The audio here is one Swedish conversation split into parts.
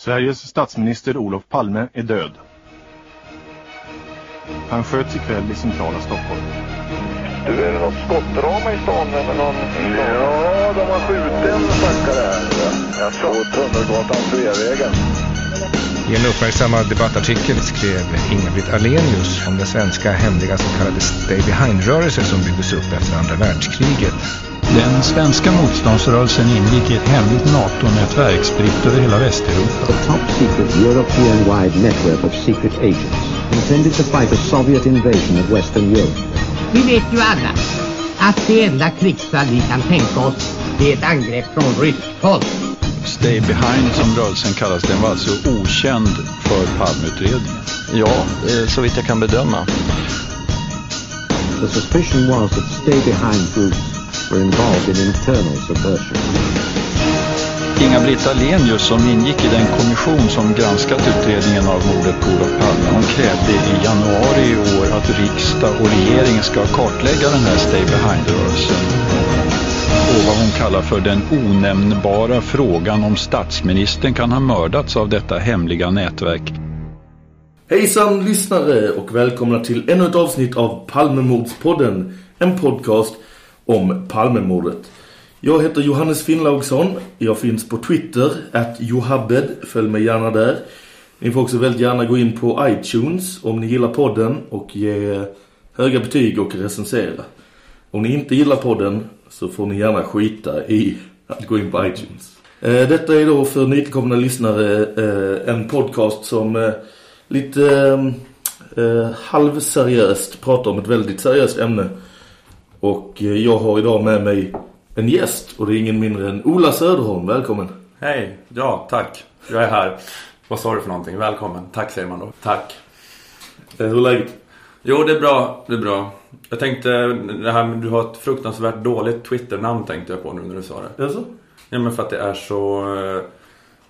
Sveriges statsminister Olof Palme är död. Han sköts ikväll i centrala Stockholm. Du, är det något skottdrama i stan eller någon? Ja, de har skjutit en stackare här. Jag På Tunnelgatan, Sveavägen. I en uppmärksammad debattartikel skrev Inga-Britt Alenius om den svenska hemliga så kallade Stay Behind-rörelse som byggdes upp efter andra världskriget. Den svenska motståndsrörelsen ingick i ett hemligt NATO-nätverk spritt över hela Västeuropa. A top secret European-wide network of secret agents intended to fight a Soviet invasion of Western Europe. Vi vet ju alla att det enda krigsfall vi kan tänka oss det är ett angrepp från ryskt håll. Stay Behind som rörelsen kallas, den var alltså okänd för Palmeutredningen. Ja, eh, så vitt jag kan bedöma. The suspicion was that Stay Behind groups were involved in internal subversion. Inga-Britt Alenius som ingick i den kommission som granskat utredningen av mordet på Olof Palme. Hon krävde i januari i år att riksdag och regering ska kartlägga den här Stay Behind-rörelsen. Och vad hon kallar för den onämnbara frågan om statsministern kan ha mördats av detta hemliga nätverk. Hejsan lyssnare och välkomna till ännu ett avsnitt av Palmemordspodden. En podcast om Palmemordet. Jag heter Johannes Finnlaugsson. Jag finns på Twitter, att Johabed. Följ mig gärna där. Ni får också väldigt gärna gå in på iTunes om ni gillar podden och ge höga betyg och recensera. Om ni inte gillar podden så får ni gärna skita i att gå in på iTunes. Eh, detta är då för nytillkomna lyssnare eh, en podcast som eh, lite halvseriöst pratar om ett väldigt seriöst ämne. Och eh, jag har idag med mig en gäst och det är ingen mindre än Ola Söderholm. Välkommen. Hej, ja tack. Jag är här. Vad sa du för någonting? Välkommen. Tack säger man då. Tack. Eh, hur är läget? Jo, det är bra. Det är bra. Jag tänkte, det här, du har ett fruktansvärt dåligt Twitter-namn tänkte jag på nu när du sa det. Jaså? Ja, men för att det är så... Eh,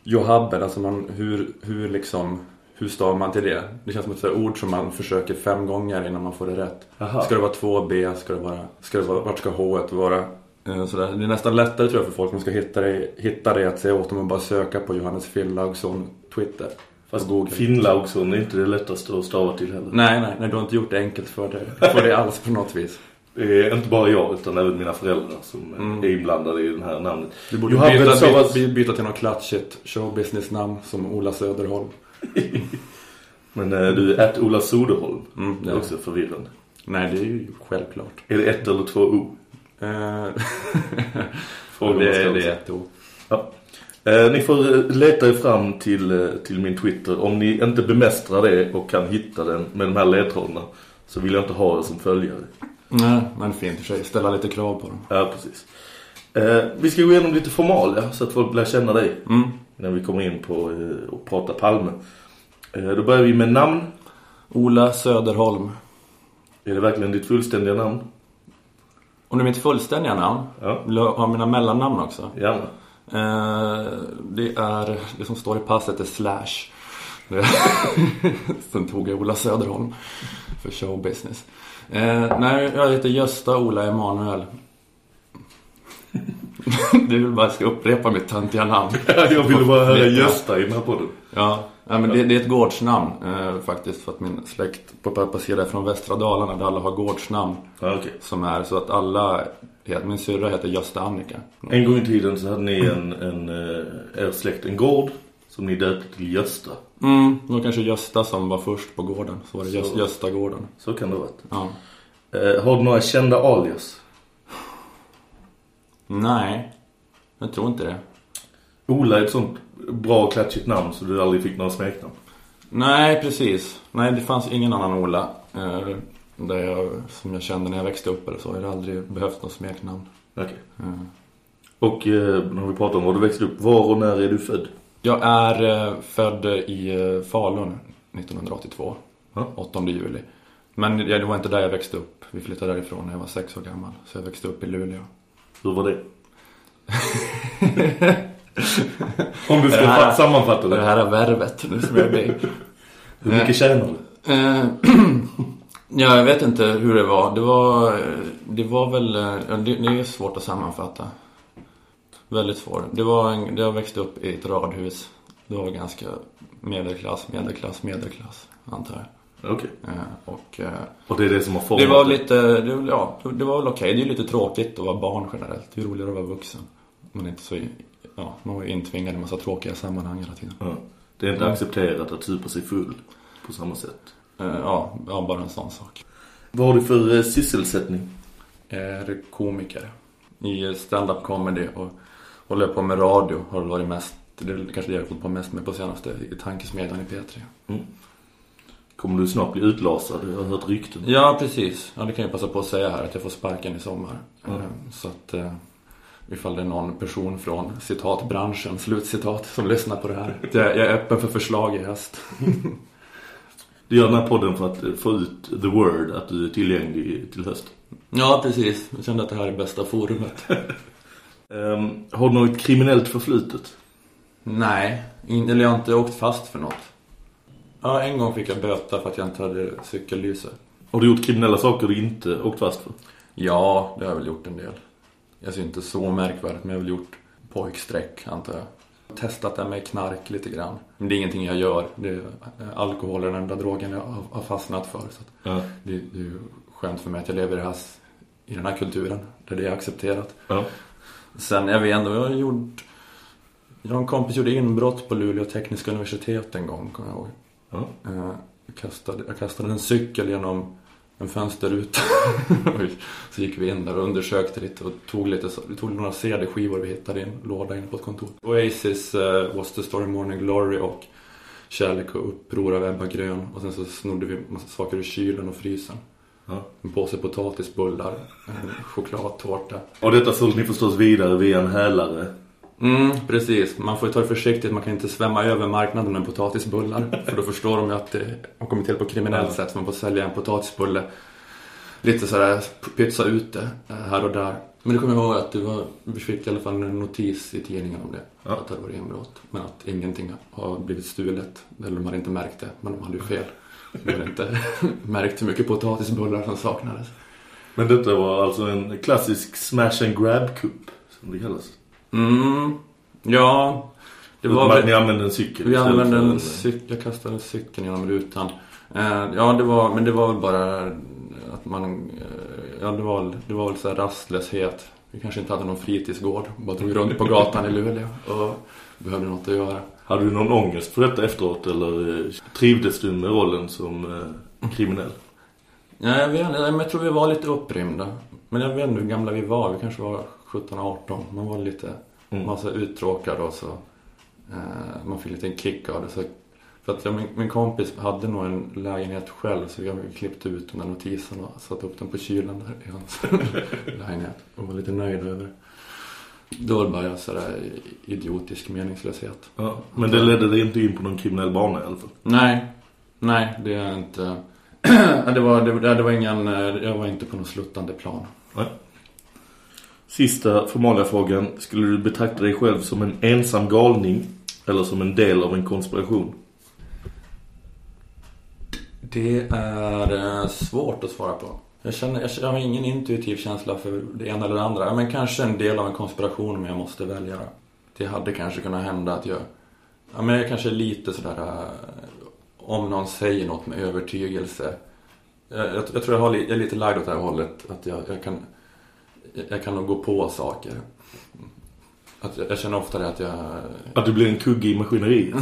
Johabben, alltså man, hur, hur liksom... Hur stavar man till det? Det känns som ett ord som man försöker fem gånger innan man får det rätt. Aha. Ska det vara två B? Ska det vara... Ska det vara vart ska H vara? Eh, Sådär. Det är nästan lättare tror jag för folk som ska hitta det, hitta det att säga åt dem att bara söka på Johannes Finnlaugsson Twitter. Fast. Finnlaugsson är inte det lättaste att stava till heller. Nej, nej, nej, du har inte gjort det enkelt för dig. För det alls på något vis. Det är inte bara jag utan även mina föräldrar som Mm. är inblandade i den här namnet. Du borde byta, byta, byta till något klatschigt showbusiness-namn som Ola Söderholm. Men eh, du är ett Ola Soderholm. Mm, det är också förvirrande. Nej, det är ju självklart. Är det ett eller två O? Eh, Frågar man det, är, det ett ord. Ja. Eh, ni får eh, leta er fram till, eh, till min Twitter. Om ni inte bemästrar det och kan hitta den med de här ledtrådarna så vill jag inte ha er som följare. Nej, men fint i sig. Ställa lite krav på dem. Ja, precis. Eh, vi ska gå igenom lite formalia så att folk lär känna dig. Mm. När vi kommer in på eh, och prata Palme. Eh, då börjar vi med namn. Ola Söderholm. Är det verkligen ditt fullständiga namn? Och det är mitt fullständiga namn. Ja. Vill du ha mina mellannamn också? Gärna. Eh, det är, det som står i passet är slash. Sen tog jag Ola Söderholm för showbusiness. Nej, jag heter Gösta Ola Emanuel. Du vill bara att jag ska upprepa mitt töntiga namn. jag ville bara höra. Gösta i den här podden. Ja, ja men det, det är ett gårdsnamn eh, faktiskt. För att min släkt på pappa sida är från västra Dalarna där alla har gårdsnamn. Ja, okej. Som är så att alla, min syrra heter Gösta Annika. En gång i tiden så hade ni en, en eh, er släkt en gård som ni döpte till Gösta. Mm, det var kanske Gösta som var först på gården. Så var det Så. Gösta gården. Så kan det vara. Ja. Eh, har du några kända alias? Nej, jag tror inte det. Ola är ett sånt bra klatschigt namn så du aldrig fick några smeknamn. Nej, precis. Nej, det fanns ingen annan Ola. Eh, där jag, som jag kände när jag växte upp eller så. Jag har aldrig behövt något smeknamn. Okej. Mm. Och eh, när vi pratar om var du växte upp, var och när är du född? Jag är eh, född i eh, Falun 1982. Ja. 8 juli. Men det var inte där jag växte upp. Vi flyttade därifrån när jag var sex år gammal. Så jag växte upp i Luleå. Hur var det? Om du ska sammanfatta Det det. här är värvet nu som jag blir. Hur mycket tjänar du? Eh, ja, jag vet inte hur det var. Det var, det var väl, eh, det, det är svårt att sammanfatta. Väldigt svårt. Det var en, jag växte upp i ett radhus det var ganska medelklass, medelklass, medelklass antar jag. Okej. Eh, och, eh, Och det är det som har format det var lite, det, ja, det var väl okej. Det är lite tråkigt att vara barn generellt. Det är roligare att vara vuxen. Man är inte så, ja, man var ju intvingad i en massa tråkiga sammanhang hela tiden. Ja. Det är inte accepterat att supa sig full på samma sätt. Eh, ja, ja, bara en sån sak. Vad har du för sysselsättning? Är komiker i stand-up comedy och håller på med radio. Har varit mest, det är kanske det jag har hållit på mest med på senaste i tankesmedjan i P3. Kommer du snart bli utlasad? Jag har hört rykten. Ja, precis. Ja, det kan jag passa på att säga här att jag får sparken i sommar. Mm. Så att eh, ifall det är någon person från citatbranschen, slutcitat, som lyssnar på det här. Jag, jag är öppen för förslag i höst. Du gör den här podden för att få ut the word att du är tillgänglig till höst. Ja, precis. Jag kände att det här är bästa forumet. Ehm, har du något kriminellt förflutet? Nej, eller jag har inte åkt fast för något. Ja, en gång fick jag böta för att jag inte hade cykellyse. Har du gjort kriminella saker du inte åkt fast för? Ja, det har jag väl gjort en del. Jag ser inte så märkvärdigt, men jag har väl gjort pojksträck, antar jag. Testat det med knark lite grann. Men det är ingenting jag gör. Det är, alkohol är den enda drogen jag har, har fastnat för. Så Ja. det, det är ju skönt för mig att jag lever i, det här, i den här kulturen, där det är accepterat. Ja. Sen, jag vet ändå, jag har gjort... Jag och en kompis gjorde inbrott på Luleå tekniska universitet en gång, kommer jag ihåg. Ja. Eh, Jag kastade, jag kastade en cykel genom en fönsterruta. Så gick vi in där och undersökte lite och tog lite, vi tog några CD-skivor vi hittade i en låda inne på ett kontor. Oasis, uh, What's the story Morning Glory och Kärlek och uppror av Ebba Grön. Och sen så snodde vi massa saker ur kylen och frysen. Ja. En påse potatisbullar, en chokladtårta. Och detta sålde ni förstås vidare via en hälare. Mm, precis. Man får ju ta det försiktigt. Man kan inte svämma över marknaden med potatisbullar. för då förstår de ju att det har kommit till på kriminellt sätt. Man får sälja en potatisbulle lite sådär pytsa ut det eh, här och där. Men det kommer jag ihåg att det var, vi fick i alla fall en notis i tidningen om det. Ja. Att det var inbrott. Men att ingenting har blivit stulet. Eller de hade inte märkt det. Men de hade ju fel. De hade inte märkt hur mycket potatisbullar som saknades. Men detta var alltså en klassisk smash and grab cup som det kallas. Mm, ja. Det var väl... Ni använde en cykel Vi använde en cykel, jag kastade en cykel genom rutan. Eh, ja, det var, men det var väl bara att man, eh, ja det var, det var väl så här rastlöshet. Vi kanske inte hade någon fritidsgård, bara drog runt på gatan i Luleå och behövde något att göra. Hade du någon ångest för detta efteråt eller eh, trivdes du med rollen som kriminell? Ja, jag vet inte, jag tror vi var lite upprymda. Men jag vet inte hur gamla vi var, vi kanske var 17-18. Man var lite, Mm. man var uttråkad och så, eh, man fick lite en kick av det. Så, för att jag, min, min kompis hade nog en lägenhet själv så jag klippte ut den där notisen och satte upp den på kylen där i hans lägenhet. Och var lite nöjd över. Då var det bara sådär idiotisk meningslöshet. Ja, men det ledde dig inte in på någon kriminell bana i alla fall. Nej, nej det är inte. det, var, det, det var ingen, eh, jag var inte på någon sluttande plan. Nej. Sista formaliafrågan. Skulle du betrakta dig själv som en ensam galning eller som en del av en konspiration? Det är eh, svårt att svara på. Jag, känner, jag, jag har ingen intuitiv känsla för det ena eller det andra. Ja, Men kanske en del av en konspiration om jag måste välja. då. Det hade kanske kunnat hända att jag... Ja, men jag kanske är lite sådär... Eh, om någon säger något med övertygelse. Jag, jag, jag tror jag, har, li- jag är lite lagd åt det här hållet. Att jag, jag kan... Jag, kan nog gå på saker. Att jag, jag känner ofta det att jag... Att du blir en kugge i maskineriet?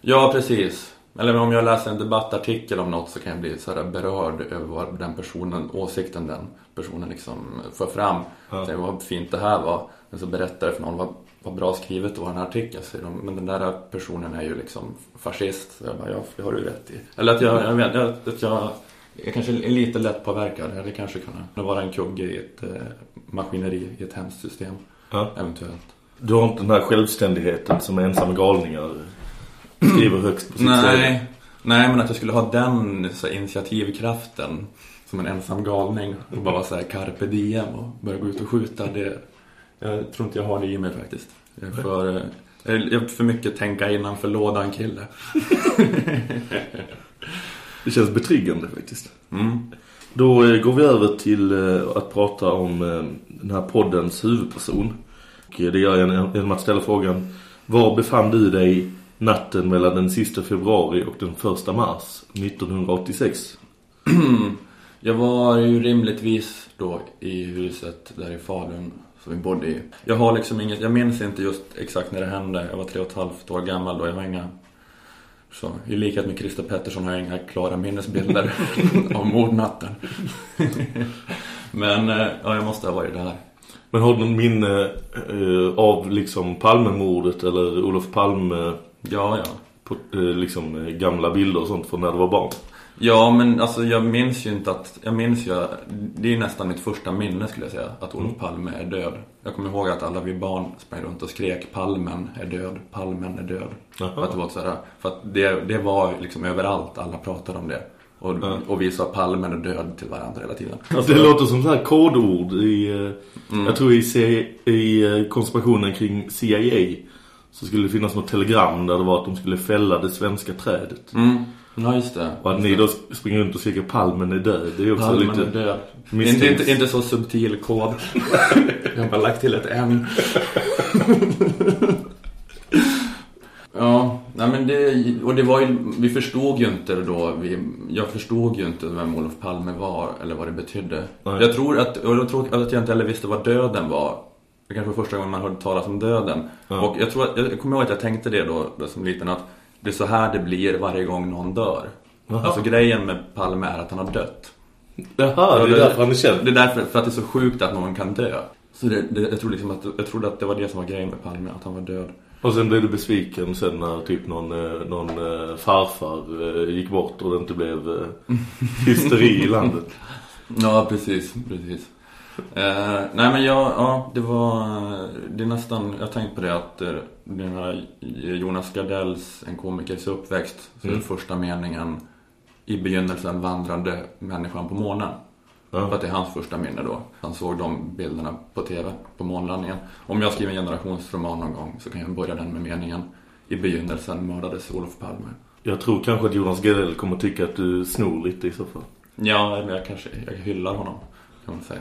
Ja, precis. Eller om jag läser en debattartikel om något så kan jag bli så berörd över vad den personen, åsikten den personen liksom för fram. Ja. Säger vad fint det här var. Men så berättar jag för någon vad, vad bra skrivet det var den här artikeln. De, men den där personen är ju liksom fascist. Så jag bara, ja, det har du rätt i. Eller att jag, jag vet, att jag, jag kanske är lite lätt påverkad. Eller kanske kunna vara en kugge i ett eh, maskineri, i ett hemskt system. Ja. Eventuellt. Du har inte den här självständigheten som ensamma galningar skriver högst på sitt. Nej, nej men att jag skulle ha den så här, initiativkraften som en ensam galning och bara så här carpe diem och börja gå ut och skjuta. Det, jag tror inte jag har det i mig faktiskt. Jag är för, eh, jag är för mycket tänka innanför lådan kille. Det känns betryggande faktiskt. Mm. Då eh, går vi över till eh, att prata om eh, den här poddens huvudperson. Och det gör jag genom att ställa frågan Var befann du dig natten mellan den sista februari och den första mars 1986? Jag var ju rimligtvis då i huset där i Falun som vi bodde i. Jag har liksom inget, jag minns inte just exakt när det hände. Jag var tre och ett halvt år gammal då. Jag har inga, så i likhet med Christer Pettersson har jag inga klara minnesbilder av mordnatten. Men eh, ja, jag måste ha varit där. Men har du någon minne eh, av liksom Palmemordet eller Olof Palme Ja, ja. på eh, liksom eh, gamla bilder och sånt från när du var barn? Ja, men alltså jag minns ju inte att... Jag minns ju... Det är nästan mitt första minne skulle jag säga. Att Olof Palme är död. Jag kommer ihåg att alla vi barn sprang runt och skrek Palmen är död, Palmen är död. Jaha. För att det var sådär, För att det, det var liksom överallt. Alla pratade om det. Och, och vi sa Palmen är död till varandra hela tiden. Alltså, det låter som så här kodord i, eh, jag tror i, i eh, konspirationen kring CIA så skulle det finnas något telegram där det var att de skulle fälla det svenska trädet. Mm. Ja, just det. Och att ni då springer runt och skriker palmen är död. Det är också Palmen lite är död. misstänkt. Inte, inte, inte så subtil kod. jag har bara lagt till ett M. ja, nej men det, och det var ju, vi förstod ju inte då, vi, jag förstod ju inte vem Olof Palme var eller vad det betydde. Nej. Jag tror att, och jag tror att jag inte heller visste vad döden var. Det kanske var första gången man hörde talas om döden. Ja. Och jag tror att, jag kommer ihåg att jag tänkte det då, då som liten att det är så här det blir varje gång någon dör. Jaha. Alltså grejen med Palme är att han har dött. Jaha, det är därför han är känd. Det är därför, för att det är så sjukt att någon kan dö. Så det, det, jag, tror liksom att, jag trodde att det var det som var grejen med Palme, att han var död. Och sen blev du besviken sen när typ någon, eh, någon eh, farfar eh, gick bort och det inte blev hysteri i landet. Ja, precis, precis. Eh, nej men jag, ja, det var, det är nästan, jag har tänkt på det att eh, den här Jonas Gardells, en komikers uppväxt, så är Mm. den första meningen i begynnelsen vandrade människan på månen. Ja. För att det är hans första minne då. Han såg de bilderna på tv på månlandningen. Om jag skriver en generationsroman någon gång så kan jag börja den med meningen I begynnelsen mördades Olof Palme. Jag tror kanske att Jonas Gardell kommer tycka att du snor lite i så fall. Ja, eller jag kanske, jag hyllar honom kan man säga.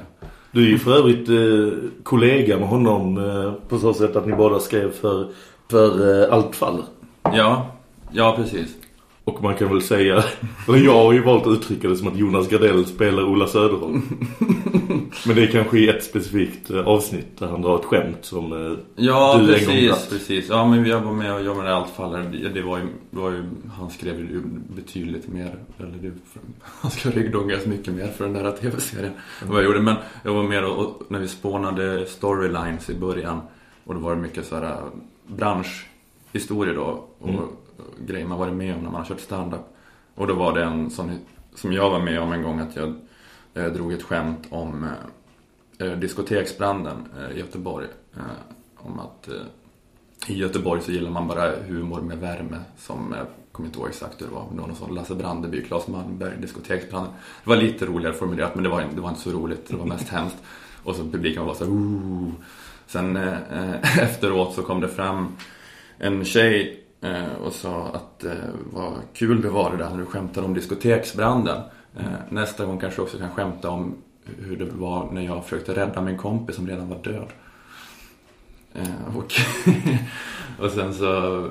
Du är ju för övrigt eh, kollega med honom eh, på så sätt att ni båda skrev för, för eh, Allt fall. Ja, ja precis. Och man kan väl säga, eller jag har ju valt att uttrycka det som att Jonas Gardell spelar Ola Söderholm. Men det är kanske i ett specifikt eh, avsnitt där han drar ett skämt som eh, Ja, du precis, precis. Ja, men jag var med och jobbade med allt faller. Det, var ju, det var ju, han skrev ju betydligt mer, eller det, han ska ryggdungas mycket mer för den där tv-serien. än Vad jag gjorde, men jag var med och, och när vi spånade storylines i början. Och då var det mycket så här äh, branschhistorier då. Och Mm. grejer man varit med om när man har kört stand-up. Och då var det en sån som jag var med om en gång att jag eh, drog ett skämt om eh, eh, diskoteksbranden eh, i Göteborg. Eh, om att eh, i Göteborg så gillar man bara humor med värme som, eh, kommer inte ihåg exakt hur det var, men det var någon sån Lasse Brandeby, Claes Malmberg, diskoteksbranden. Det var lite roligare formulerat men det var, det var inte så roligt, det var mest hemskt. Och så publiken var så här, Ooh. Sen efteråt så kom det fram en tjej eh, och sa att eh, vad kul det var det där när du skämtade om diskoteksbranden. Eh, nästa gång kanske jag också kan skämta om hur det var när jag försökte rädda min kompis som redan var död. Eh, och, och sen så...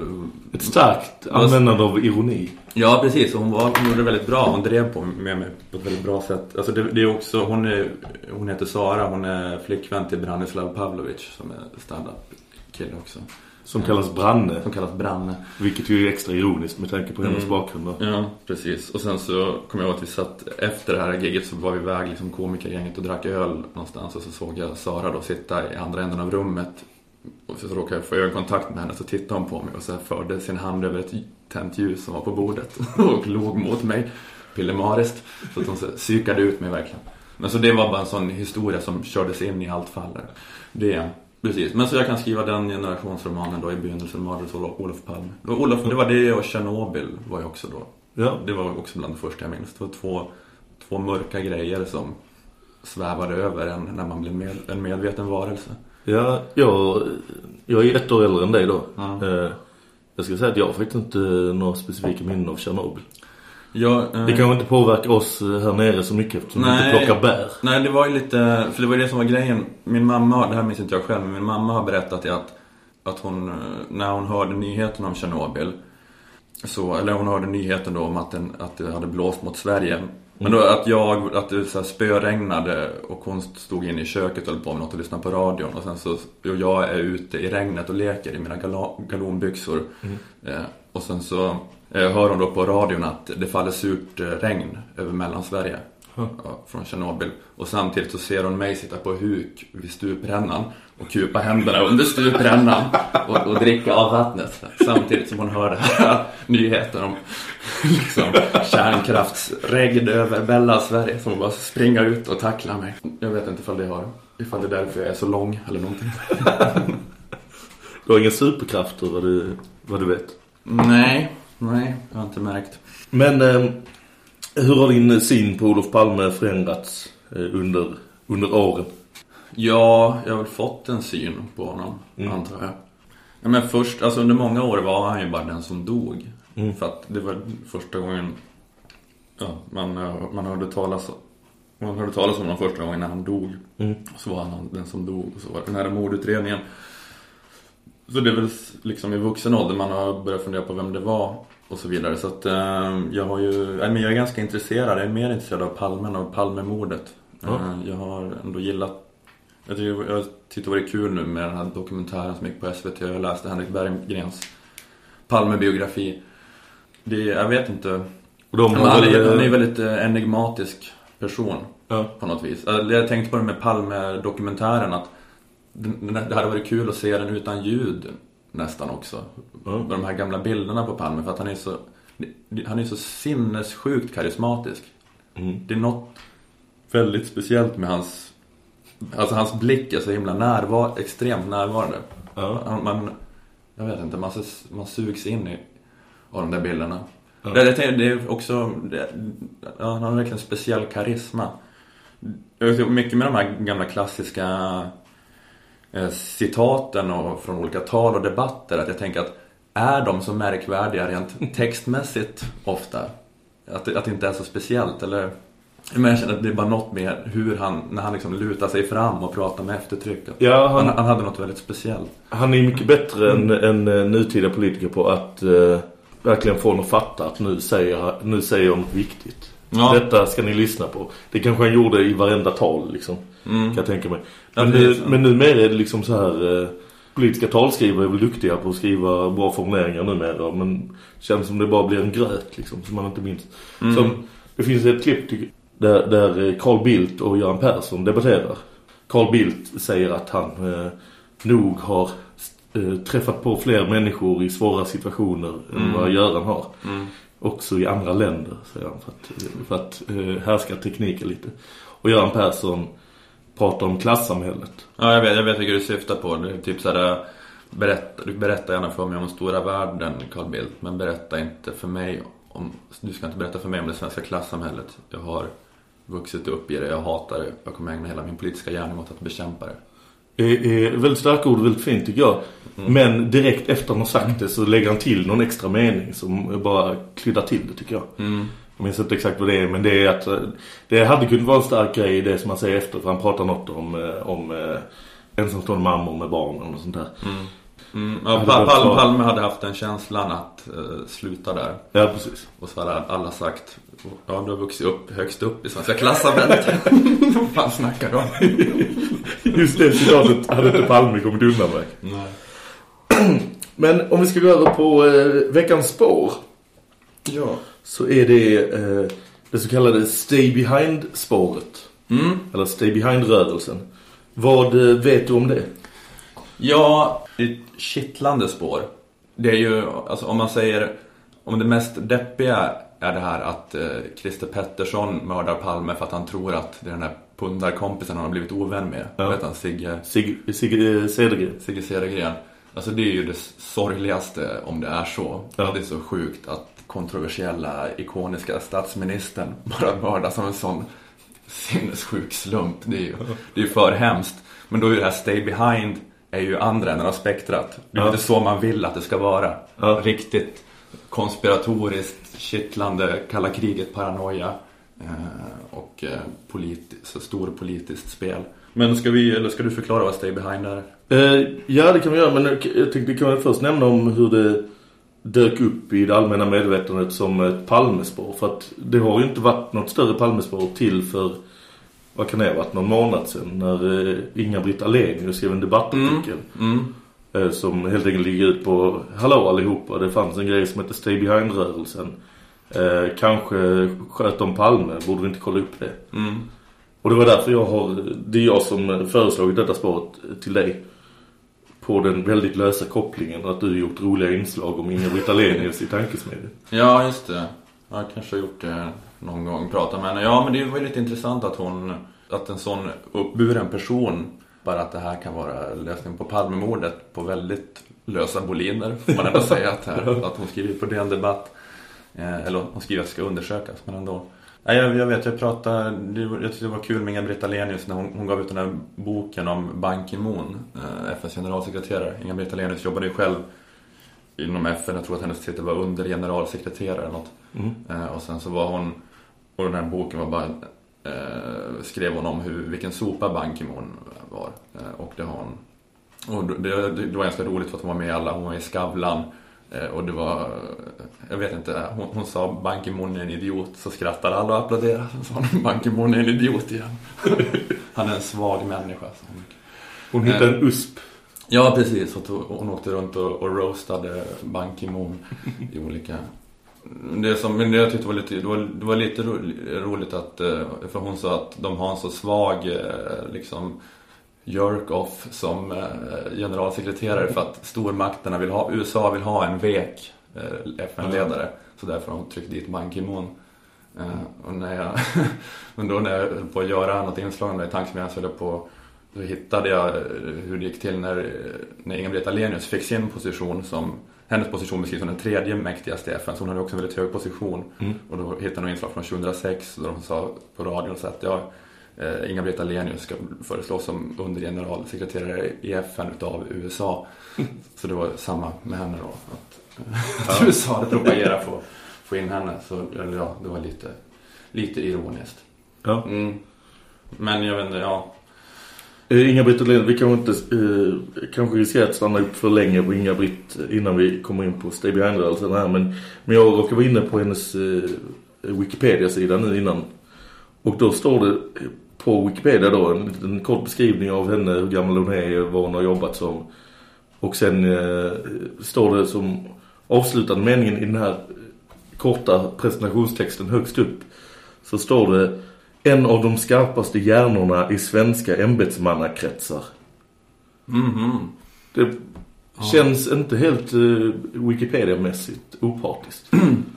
Ett starkt användande av ironi. Ja, precis. Och Hon, var, hon gjorde det väldigt bra. Hon drev på med mig på ett väldigt bra sätt. Alltså det, det är också, hon, är, hon heter Sara. Hon är flickvän till Branislav Pavlovic som är stand-up-kille också. Som kallas Branne. Som kallas Branne. Vilket ju är extra ironiskt med tanke på hennes Mm. bakgrund. Då. Ja, precis. Och sen så kom jag ihåg att vi satt efter det här giget så var vi iväg liksom komikergänget och drack öl någonstans och så såg jag Sara då sitta i andra änden av rummet och så råkade jag få ögonkontakt med henne så tittade hon på mig och så förde sin hand över ett tänt ljus som var på bordet och låg mot mig pillemariskt så att hon så psykade ut mig verkligen. Men så det var bara en sån historia som kördes in i allt faller. Det Precis, men så jag kan skriva den generationsromanen då i begynnelsen Mördades Olof Olof Palme. Det var Olof, det var det och Tjernobyl var ju också då. Ja. Det var också bland det första jag minns. Det var två, två mörka grejer som svävade över en när man blev med, en medveten varelse. Ja, jag, jag är ett år äldre än dig då. Ja. Eh, Jag ska säga att jag har faktiskt inte några specifika minnen av Tjernobyl. Jag, eh, Det kanske inte påverkar oss eh, här nere så mycket eftersom vi inte plockar bär. Nej, det var ju lite, för det var ju det som var grejen. Min mamma, det här minns inte jag själv, men min mamma har berättat det att att hon, eh, när hon hörde nyheten om Tjernobyl så, eller hon hörde nyheten då om att, den, att det hade blåst mot Sverige. Men då att jag, att det så här spöregnade och hon stod inne i köket och höll på med något och lyssnade på radion. Och sen så, och jag är ute i regnet och leker i mina gala, galonbyxor. Eh, och sen så hör hon då på radion att det faller surt eh, regn över Mellansverige ja, från Tjernobyl och samtidigt så ser hon mig sitta på huk vid stuprännan och kupa händerna under stuprännan och, och dricka av vattnet samtidigt som hon hör det här nyheten om liksom, kärnkraftsregn över Bella Sverige som bara springa ut och tackla mig. Jag vet inte ifall det har, ifall det är därför jag är så lång eller någonting. Du har inga superkrafter vad du, vad du vet. Nej, nej, jag har inte märkt. Men eh, hur har din syn på Olof Palme förändrats eh, under, under åren? Ja, jag har väl fått en syn på honom, Mm. antar jag. Ja, men först, alltså under många år var han ju bara den som dog. Mm. För att det var första gången ja, man, eh, man hörde talas man hörde talas om honom första gången när han dog. Mm. Så var han den som dog. Och så var det den här mordutredningen. Så det är väl liksom i vuxen ålder man har börjat fundera på vem det var. Och så vidare. Så att eh, jag har ju, nej, men jag är ganska intresserad. Jag är mer intresserad av Palmen och Palmemordet. Ja. Eh, jag har ändå gillat jag tycker, jag tyckte det var kul nu med den här dokumentären som gick på SVT. Jag läste Henrik Berggrens Palmebiografi. Det, jag vet inte. Och de han, väl, är, han är ju väldigt eh, enigmatisk person Ja. på något vis. Jag tänkte på det med Palme-dokumentären att det hade varit kul att se den utan ljud nästan också. Ja. Med de här gamla bilderna på Palme för att han är så han är så sinnessjukt karismatisk. Mm. Det är något väldigt speciellt med hans Alltså hans blick är så himla närvar, extremt närvarande. Han- Man, jag vet inte, man, man sugs in i av de där bilderna. Ja. Det, det, det är också, det, ja, han har verkligen speciell karisma. Mycket med de här gamla klassiska citaten och från olika tal och debatter att jag tänker att är de så märkvärdiga rent textmässigt ofta? Att, det- att det inte är så speciellt eller men jag känner att det är bara något med hur han, när han liksom lutar sig fram och pratar med eftertryck. Ja, han, han- han hade något väldigt speciellt. Han är mycket bättre än, än eh, nutida politiker på att eh, verkligen få honom att fatta att nu säger, nu säger jag något viktigt. Ja. Detta ska ni lyssna på. Det kanske han gjorde i varenda tal liksom. Mm. Kan jag tänka mig. Ja, Men, nu, precis. men numera är det liksom så här eh, Politiska talskrivare är väl duktiga på att skriva bra formuleringar numera. Men det känns som det bara blir en gröt liksom. Som man inte minns. Mm. Som, det finns ett klipp där, där eh, Carl Bildt och Göran Persson debatterar. Carl Bildt säger att han eh, nog har eh, träffat på fler människor i svåra situationer än Mm. vad Göran har. Mm. Också i andra länder, säger han. För att, för att eh, härska tekniken lite. Och Göran Persson pratar om klassamhället. Ja, jag vet, jag vet vilka du syftar på. Är typ såhär, berätta, du berättar gärna för mig om den stora världen, Carl Bildt. Men berätta inte för mig om, du ska inte berätta för mig om det svenska klassamhället. Jag har vuxit upp i det, jag hatar det. Jag kommer ägna hela min politiska gärning åt att bekämpa det. är, är väldigt starka ord, väldigt fint tycker jag. Men direkt efter han har sagt det så lägger han till någon extra mening som bara kryddar till det tycker jag. Mm. Jag minns inte exakt vad det är, men det är att eh, det hade kunnat vara en stark grej det som han säger efter. För han pratar något om, eh, om eh, ensamstående mammor med barn och sånt där. Mm. Ja, Ja, Pal- Pal-. Palme hade haft den känslan att eh, sluta där. Ja, precis. Och så hade alla sagt, ja du har vuxit upp högst upp i svenska klassamhället. Vad fan snackar du om? Just det citatet hade inte Palme kommit undan med. Nej. Men om vi ska gå över på eh, veckans spår. Ja. Så är det eh, det så kallade Stay Behind-spåret. Mm. Eller Stay Behind-rörelsen. Vad eh, vet du om det? Ja, det är ett kittlande spår. Det är ju, alltså om man säger, om det mest deppiga är det här att eh, Christer Pettersson mördar Palme för att han tror att det är den här pundarkompisen han har blivit ovän med. Ja. Vet han, Sigge, Sig, Sigge Cedergren. Sigge Cedergren. Alltså det är ju det sorgligaste om det är så. Ja. Det är så sjukt att kontroversiella, ikoniska statsministern bara mördas av en sån sinnessjuk slump. Det är ju det är ju för hemskt. Men då är det här stay behind är ju andra änden av spektrat. Det är Ja. inte så man vill att det ska vara. Ja. Riktigt konspiratoriskt, kittlande, kalla kriget, paranoia eh, och eh, politi- så stor politiskt spel. Men ska vi, eller ska du förklara vad Stay Behind är? Eh, ja, det kan vi göra. Men jag, jag tänkte kan först nämna om hur det dök upp i det allmänna medvetandet som ett palmespår. För att det har ju inte varit något större palmespår till för, vad kan det ha varit, någon månad sedan. När eh, Inga-Britt Alenius skrev en debattartikel. Mm. Eh, som helt enkelt ligger ut på, hallå allihopa, det fanns en grej som heter Stay Behind-rörelsen. Eh, kanske sköt om Palme, borde vi inte kolla upp det? Mm. Och det var därför jag har, det är jag som föreslagit detta spåret till dig. På den väldigt lösa kopplingen att du gjort roliga inslag om Inga-Britt Alenius i tankesmedjan. Ja, just det. Jag kanske har gjort det någon gång, prata med henne. Ja, men det var ju lite intressant att hon, att en sån uppburen person, bara att det här kan vara lösningen på Palmemordet på väldigt lösa boliner, får man ändå säga att, här, att hon skriver på den debatt. Eh, eller hon skriver att det ska undersökas, men ändå. Nej, jag, jag vet, jag pratade, jag tyckte det var kul med Inga-Britt Alenius när hon, hon gav ut den här boken om Ban Ki-Moon, eh, FNs generalsekreterare. Inga-Britt Alenius jobbade ju själv inom FN, jag tror att hennes titel var under generalsekreterare eller något. Mm. Eh, och sen så var hon, och den här boken var bara, eh, skrev hon om hur, vilken sopa Ban Ki-Moon var. Och det har hon, och det, det, det var ganska roligt för att hon var med i alla, hon var i Skavlan. Eh, och det var, jag vet inte, hon, hon sa Ban Ki-Moon är en idiot, så skrattade alla och applåderade. Så sa hon, Ban Ki-Moon är en idiot igen. Han är en svag människa. hon. Hon hittade en USP. Ja, precis. To- hon åkte runt och, och roastade Ban Ki-Moon i olika... Det som men det jag tyckte var lite, det var, det var lite ro, roligt att, eh, för hon sa att de har en så svag eh, liksom jerk-off som eh, generalsekreterare för att stormakterna vill ha, USA vill ha en vek eh, FN-ledare. Så därför har hon tryckt dit Ban Ki-Moon. Eh, och när jag, men då när jag höll på att göra något inslag om det i tankesmedjan så höll jag på då hittade jag hur det gick till när, när Inga-Britt Alenius fick sin position som hennes position beskrivs som den tredje mäktigaste i FN, så hon hade också en väldigt hög position. Mm. Och då hittade jag några inslag från 2006 där de sa på radion så att ja, eh, Inga-Britt Alenius ska föreslås som undergeneralsekreterare i FN utav USA. Så det var samma med henne då. Att, att USA hade propagerat för att få in henne. Så eller ja, det var lite, lite ironiskt. Ja. Mm. Men jag vet inte, ja. Eh, Inga-Britt Alenius, vi kanske inte eh, kanske riskerar att stanna upp för länge på Inga-Britt eh, innan vi kommer in på Stay Behind-rörelsen här. Men, men jag råkar vara inne på hennes eh, Wikipedia-sida nu innan. Och då står det eh, på Wikipedia då en, liten kort beskrivning av henne, hur gammal hon är, vad hon har jobbat som. Och sen eh, står det som avslutande meningen i den här korta presentationstexten högst upp. Så står det en av de skarpaste hjärnorna i svenska ämbetsmannakretsar. Mhm. Det känns inte helt uh, Wikipedia-mässigt opartiskt.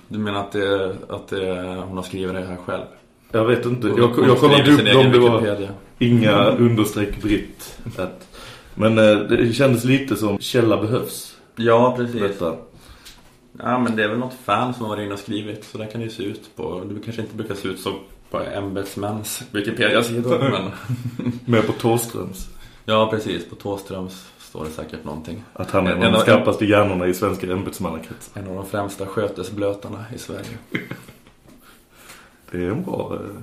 Du menar att, det, att det, hon har skrivit det här själv? Jag vet inte. Jag, hon jag kollade upp om det var Wikipedia. inga understreck britt. Men eh, det kändes lite som källa behövs. Ja, precis. Detta. Ja, men det är väl något fan som har varit inne och skrivit. Så där kan det ju se ut på. Det kanske inte brukar se ut så på ämbetsmäns Wikipedia-sidor. men Mer på Thåströms. ja, precis. På Thåströms står det säkert någonting. Att han är en En av de skarpaste hjärnorna i svenska ämbetsmannakretsar. En av de främsta skötesblötarna i Sverige. Det är en bra, eh,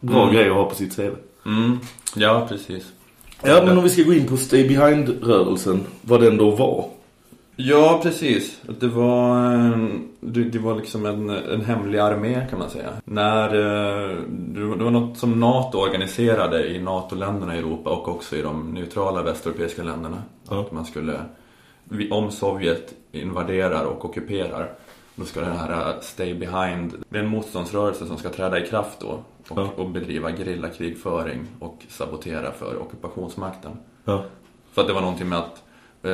bra Mm. grej att ha på sitt CV. Mm. Ja, precis. Ja, men om vi ska gå in på Stay Behind-rörelsen, vad den då var. Ja, precis. Det var, eh, det, var liksom en, en hemlig armé kan man säga. När, eh, det var något som NATO organiserade i NATO-länderna i Europa och också i de neutrala västeuropeiska länderna. Ja. Att man skulle, om Sovjet invaderar och ockuperar, då ska den här eh, Stay Behind, det är en motståndsrörelse som ska träda i kraft då. Och, Ja. och bedriva gerillakrigföring och sabotera för ockupationsmakten. Ja. För att det var någonting med att eh,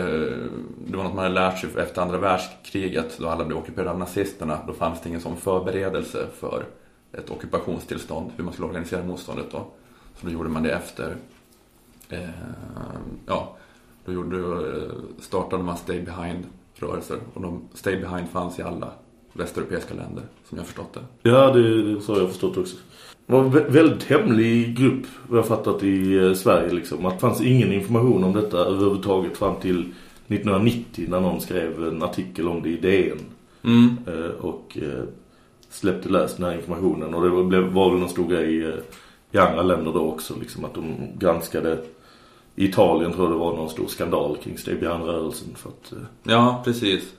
det var något man hade lärt sig efter andra världskriget då alla blev ockuperade av nazisterna. Då fanns det ingen sån förberedelse för ett ockupationstillstånd, hur man skulle organisera motståndet då. Så då gjorde man det efter, eh, ja, då gjorde, eh, startade man Stay Behind-rörelser. Och de, Stay Behind fanns i alla västeuropeiska länder, som jag förstått det. Ja, det så har jag förstått också. Det var en vä- väldigt hemlig grupp, vad jag fattat, i eh, Sverige liksom. Att det fanns ingen information om detta överhuvudtaget fram till 1990 när någon skrev en artikel om det i DN. Mm. Eh, och eh, släppte lös den här informationen. Och det var, väl någon stor grej i andra länder då också. Liksom att de granskade i Italien tror jag det var någon stor skandal kring Stay Behind-rörelsen. För att, eh, Ja, precis.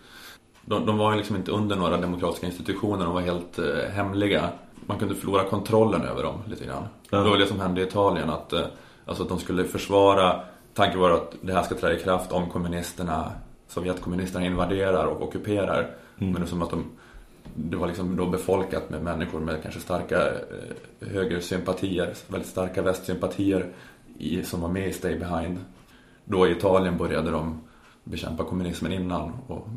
De, de var ju liksom inte under några demokratiska institutioner. De var helt eh, hemliga. Man kunde förlora kontrollen över dem lite grann. Ja. Det var det som hände i Italien. Att, eh, alltså att de skulle försvara... Tanken var att det här ska träda i kraft om kommunisterna, Sovjetkommunisterna invaderar och ockuperar. Men det som att de, det var liksom då befolkat med människor med kanske starka eh, högersympatier, väldigt starka västsympatier i, som var med i Stay Behind. Då i Italien började de bekämpa kommunismen innan. Och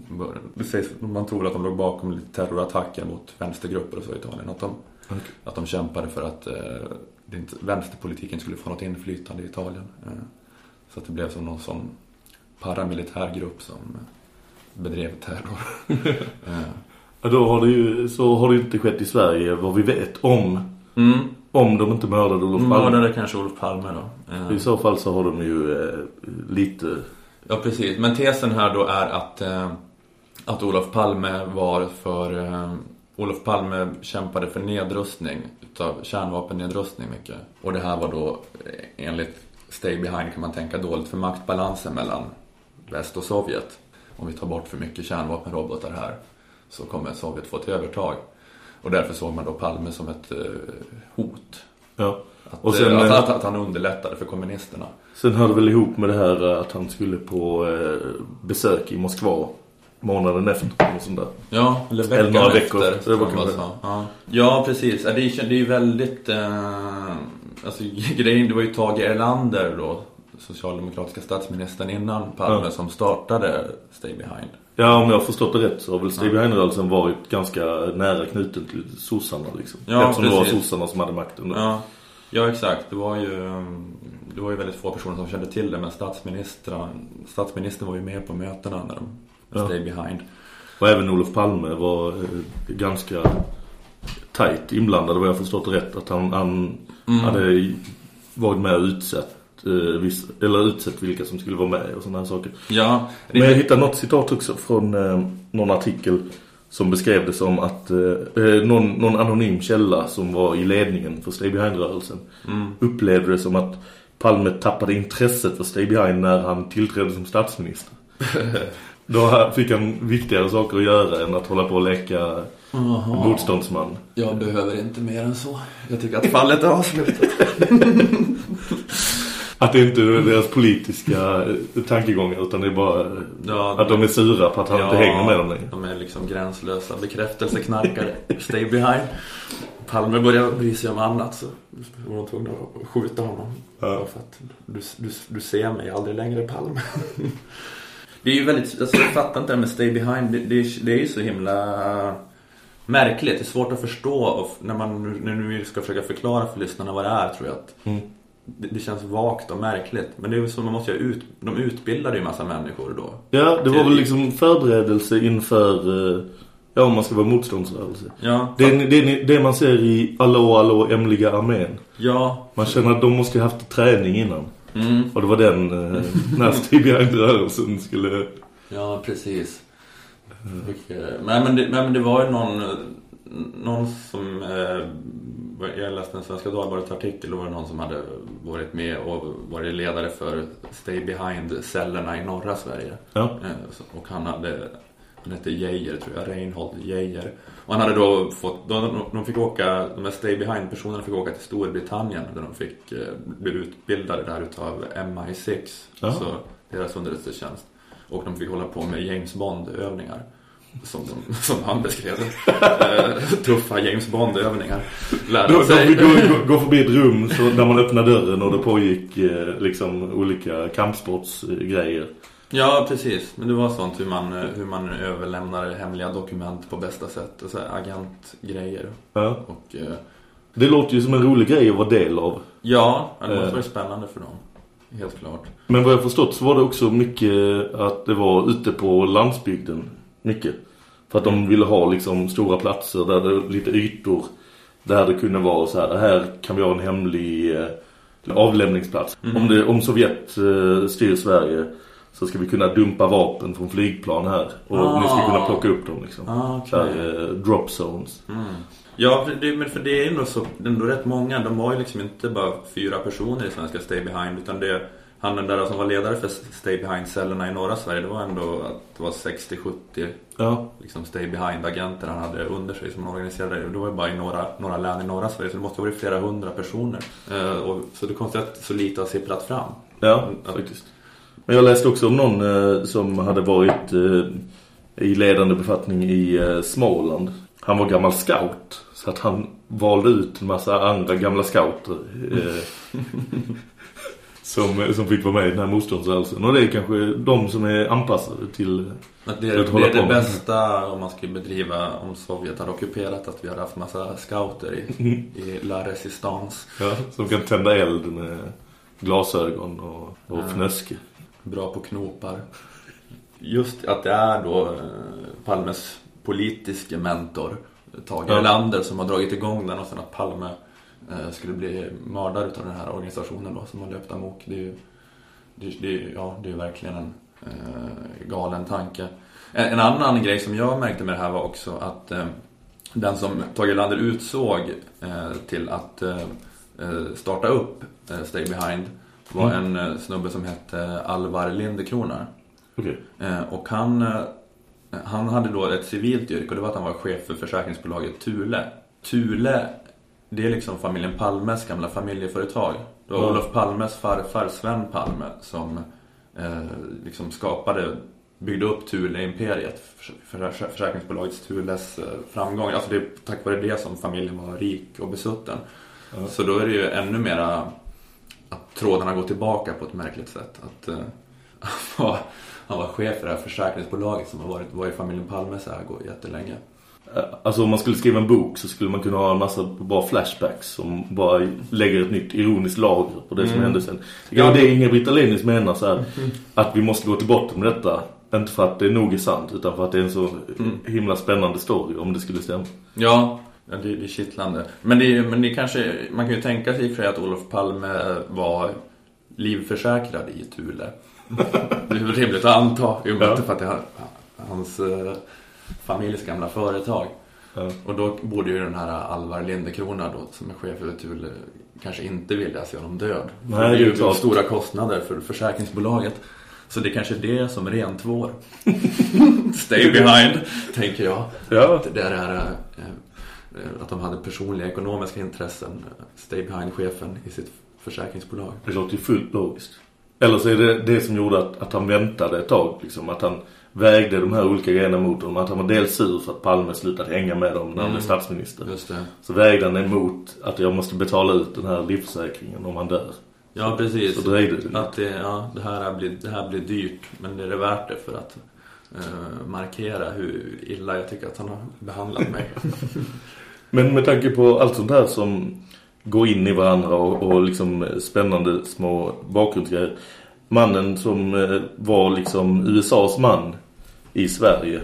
det sägs, man tror att de låg bakom lite terrorattacker mot vänstergrupper och så i Italien. Att de, att de kämpade för att eh, inte, vänsterpolitiken skulle få något inflytande i Italien. Eh, så att det blev som någon sån paramilitär grupp som eh, bedrev terror. eh, Ja, då har det ju, så har det inte skett i Sverige vad vi vet om. Mm. Om de inte mördade Olof Palme. Mördade kanske Olof Palme då. Eh, I så fall så har de ju eh, lite... Ja, precis. Men tesen här då är att, eh, att Olof Palme var för... Eh, Olof Palme kämpade för nedrustning utav kärnvapennedrustning mycket. Och det här var då eh, enligt Stay Behind kan man tänka dåligt för maktbalansen mellan väst och Sovjet. Om vi tar bort för mycket kärnvapenrobotar här så kommer Sovjet få ett övertag. Och därför såg man då Palme som ett eh, hot. Ja. Att, Och sen, eh, att, eh, att, att han underlättade för kommunisterna. Sen hörde väl ihop med det här att han skulle på eh, besök i Moskva månaden efter. Och sånt där. Ja, eller veckan Eller några efter. veckor. som Det var. Ja. ja, precis. Det är ju väldigt... Eh, alltså grejen, det var ju Tage Erlander då, socialdemokratiska statsministern innan Palme, Ja. som startade Stay Behind. Ja, om jag har förstått det rätt så har väl Stay Behind-rörelsen varit ganska nära knuten till sossarna liksom. Ja, Eftersom det var precis. sossarna som hade makten då. Ja, ja exakt. Det var ju mm, det var ju väldigt få personer som kände till det, men statsministern, statsministern var ju med på mötena när de Ja. Stay Behind. Och även Olof Palme var eh, ganska tajt inblandad vad jag har förstått rätt. Att han, han Mm. hade varit med och utsett, eh, viss, eller utsett vilka som skulle vara med och sådana här saker. Ja, Men jag hittade något citat också från eh, någon artikel som beskrev det som att eh, eh, någon, någon anonym källa som var i ledningen för Stay Behind-rörelsen Mm. upplevde det som att Palme tappade intresset för Stay Behind när han tillträdde som statsminister. Då fick han viktigare saker att göra än att hålla på och leka Jaha. motståndsman. Jag behöver inte mer än så. Jag tycker att fallet är avslutat. Att det inte är deras politiska eh, tankegångar utan det är bara Ja, att de är sura på att han inte hänger med dem längre. De är liksom gränslösa bekräftelseknarkare. Stay behind. Palme börjar bry sig om annat så var de tvungna att skjuta honom. Ja. För att du, du, du ser mig aldrig längre Palme. det är ju väldigt, alltså jag fattar inte det med Stay behind. Det, det, är- det är ju så himla märkligt. Det är svårt att förstå och när man nu- vi ska försöka förklara för lyssnarna vad det är tror jag att Mm. Det, det känns vagt och märkligt. Men det är så man måste ju ut, de utbildar ju en massa människor då. Ja, det var väl liksom förberedelse inför, eh, ja om man ska vara motståndsrörelse. Ja, Det är det, är det man ser i Allå, allå, ämliga armén. ja, Man känner att de måste ha haft träning innan. mm. Och det var den, eh, Behind-rörelsen skulle... Ja, precis. Och, eh, Nej men, det, men det var ju någon, någon som... Eh, jag läste en Svenska Dagbladet artikel och var det någon som hade varit med och varit ledare för Stay Behind-cellerna i norra Sverige. Ja. Eh, Och han hade... Han hette Geijer tror jag, Reinhold Geijer. Och han hade då fått... De, de fick åka, de här Stay Behind-personerna fick åka till Storbritannien där de fick eh, bli utbildade där utav MI6. Ja. Alltså deras underrättelsetjänst. Och de fick hålla på med James Bond-övningar. Som, de, som han beskrev det. Eh, Tuffa James Bond-övningar. De, Lära de sig. gå, gå, gå förbi ett rum så där man öppnade dörren och det pågick eh, liksom olika kampsportsgrejer. Ja, precis. Men det var sånt hur man, eh, hur man överlämnar hemliga dokument på bästa sätt. Och så här agentgrejer. Ja. Och, eh, Det låter ju som en rolig grej att vara del av. ja, det måste Eh. vara spännande för dem. Helt klart. Men vad jag förstått så var det också mycket att det var ute på landsbygden. Mycket. För att de ville ha liksom stora platser där det lite ytor. Där det kunde vara så här, här kan vi ha en hemlig eh, avlämningsplats. Mm. Om, det, om Sovjet eh, styr Sverige så ska vi kunna dumpa vapen från flygplan här. Och Ah. ni ska kunna plocka upp dem liksom. Ah. Så här, eh, drop zones. Mm. Ja, för det, men för det är ändå så, ändå rätt många. De var ju liksom inte bara fyra personer i svenska Stay Behind. Utan det, han den där som var ledare för Stay Behind-cellerna i norra Sverige. Det var ändå att det var 60-70 Ja. liksom Stay Behind-agenter han hade under sig som organiserade. Det var ju bara i några, några län i norra Sverige. Så det måste ha varit flera hundra personer. Eh, och, så det är konstigt att så lite har sipprat fram. Ja, faktiskt. Men jag läste också om någon eh, som hade varit eh, i ledande befattning i eh, Småland. Han var gammal scout. Så att han valde ut en massa andra gamla scouter. Som, som fick vara med i den här motståndsrörelsen. Och det är kanske de som är anpassade till Att det, att hålla det är det bästa om man skulle bedriva om Sovjet hade ockuperat att vi hade haft massa scouter i, i La Resistance. Ja, som kan tända eld med glasögon och, och Ja. fnöske. Bra på knopar. Just att det är då eh, Palmes politiska mentor Tage Ja. Erlander som har dragit igång den och sen att Palme skulle bli mördad utav den här organisationen då som har löpt amok. Det är ju det, det, ja, det är verkligen en eh, galen tanke. En, en annan grej som jag märkte med det här var också att eh, den som Tage Erlander utsåg eh, till att eh, eh, starta upp eh, Stay Behind var Mm. en eh, snubbe som hette Alvar Lindekrona. Eh, och han, eh, han hade då ett civilt yrke och det var att han var chef för försäkringsbolaget Thule. Thule, det är liksom familjen Palmes gamla familjeföretag. Det var Ja. Olof Palmes farfar Sven Palme som eh, liksom skapade, byggde upp Thule-imperiet. För, för, försäkringsbolagets Thules eh, framgång. Alltså det är tack vare det som familjen var rik och besutten. Ja. Så då är det ju ännu mera att trådarna går tillbaka på ett märkligt sätt. Att eh, han, var, han var chef för det här försäkringsbolaget som har varit, var i familjen Palmes ägo jättelänge. Alltså om man skulle skriva en bok så skulle man kunna ha en massa bra flashbacks som bara lägger ett nytt ironiskt lager på det som Mm. hände sen. Ja, det är Inga-Britt Ahlenius menar så här att vi måste gå till botten med detta. Inte för att det nog är sant utan för att det är en så Mm. himla spännande story om det skulle stämma. Ja, ja det, det är kittlande. Men det, men det kanske, man kan ju tänka sig för att Olof Palme var livförsäkrad i Thule. Det är väl rimligt att anta, med Ja. för att det hans eh, familjs gamla företag. Ja. Och då borde ju den här Alvar Lindekrona då, som är chef över Thule, kanske inte vilja se honom död. Nej, För det är det är ju klart. stora kostnader för försäkringsbolaget. Så det är kanske är det som rentvår. Stay behind, tänker jag. Ja. Det där är eh, att de hade personliga ekonomiska intressen. Stay behind-chefen i sitt försäkringsbolag. Det låter ju fullt logiskt. Eller så är det det som gjorde att, att han väntade ett tag. Liksom, att han vägde de här olika grejerna mot honom. Att han var dels sur för att Palme slutade hänga med dem när han Mm. blev statsminister. Just det. Så vägde han emot att jag måste betala ut den här livförsäkringen om han dör. Ja, precis. Så dröjde det. Att det, ja, det, här blir, det här blir dyrt, men det är värt det för att eh, markera hur illa jag tycker att han har behandlat mig. Men med tanke på allt sånt här som går in i varandra och, och liksom spännande små bakgrundsgrejer. Mannen som eh, var liksom USAs man i Sverige